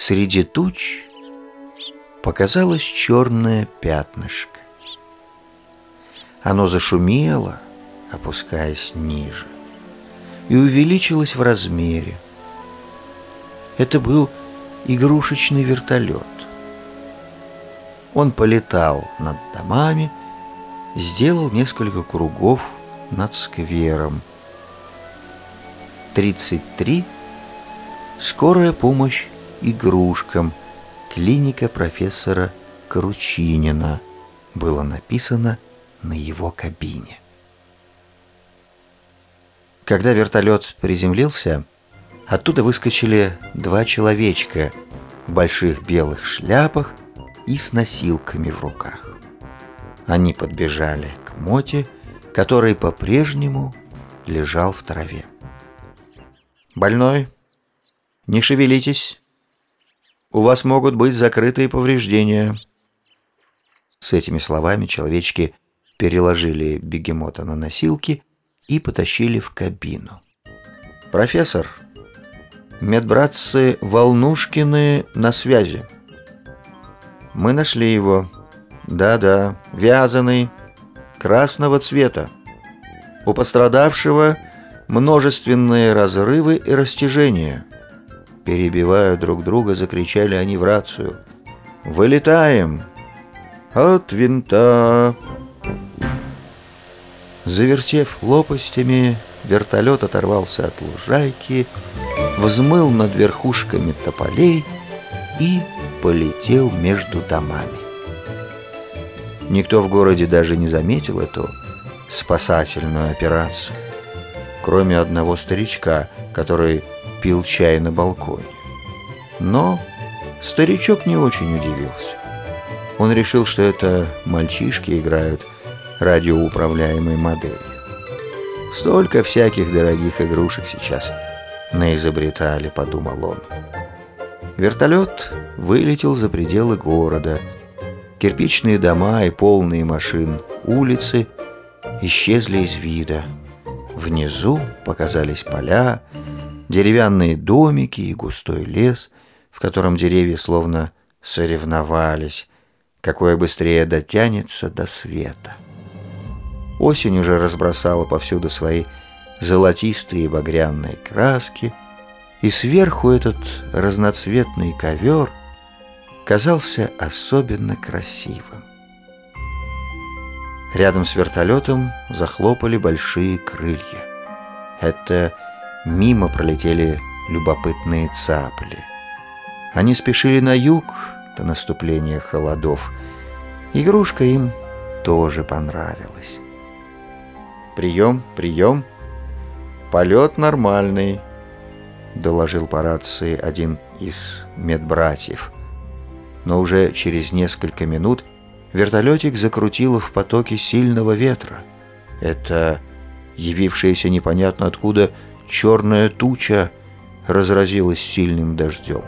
Среди туч показалось черное пятнышко. Оно зашумело, опускаясь ниже, и увеличилось в размере. Это был игрушечный вертолет. Он полетал над домами, сделал несколько кругов над сквером. 33. Скорая помощь игрушкам. Клиника профессора Кручинина. Было написано на его кабине. Когда вертолет приземлился, оттуда выскочили два человечка в больших белых шляпах и с носилками в руках. Они подбежали к Моте, который по-прежнему лежал в траве. «Больной, не шевелитесь. У вас могут быть закрытые повреждения». С этими словами человечки переложили бегемота на носилки и потащили в кабину. «Профессор, медбратцы Волнушкины на связи. Мы нашли его. Да-да, вязаный, красного цвета. У пострадавшего множественные разрывы и растяжения. Перебивая друг друга, закричали они в рацию. «Вылетаем!» «От винта!» Завертев лопастями, вертолет оторвался от лужайки, взмыл над верхушками тополей и полетел между домами. Никто в городе даже не заметил эту спасательную операцию, кроме одного старичка, который пил чай на балконе. Но старичок не очень удивился. Он решил, что это мальчишки играют радиоуправляемой моделью. Столько всяких дорогих игрушек сейчас наизобретали, подумал он. Вертолет вылетел за пределы города. Кирпичные дома и полные машин улицы исчезли из вида. Внизу показались поля, деревянные домики и густой лес, в котором деревья словно соревновались, какое быстрее дотянется до света. Осень уже разбросала повсюду свои золотистые и багряные краски, и сверху этот разноцветный ковер казался особенно красивым. Рядом с вертолетом захлопали большие крылья. Это мимо пролетели любопытные цапли. Они спешили на юг до наступления холодов. Игрушка им тоже понравилась. «Прием, прием. Полет нормальный», — доложил по рации один из медбратьев. Но уже через несколько минут вертолетик закрутило в потоке сильного ветра. Это явившаяся непонятно откуда черная туча разразилась сильным дождем.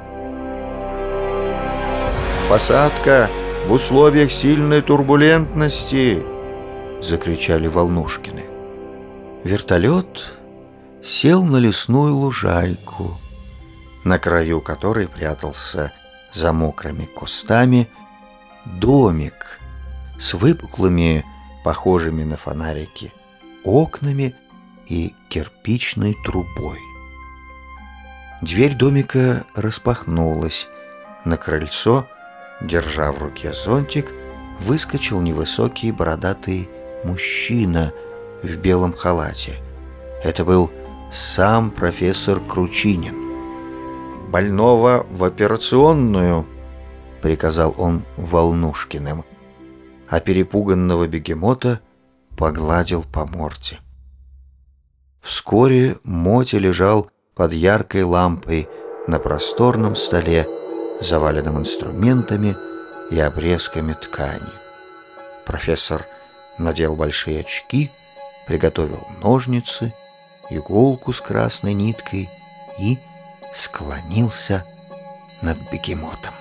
«Посадка в условиях сильной турбулентности!» — закричали Волнушкины. Вертолет сел на лесную лужайку, на краю которой прятался за мокрыми кустами домик с выпуклыми, похожими на фонарики, окнами и кирпичной трубой. Дверь домика распахнулась. На крыльцо, держа в руке зонтик, выскочил невысокий бородатый мужчина — в белом халате. Это был сам профессор Кручинин. «Больного в операционную!» — приказал он Волнушкиным, а перепуганного бегемота погладил по морде. Вскоре Моти лежал под яркой лампой на просторном столе, заваленном инструментами и обрезками ткани. Профессор надел большие очки — приготовил ножницы, иголку с красной ниткой и склонился над бегемотом.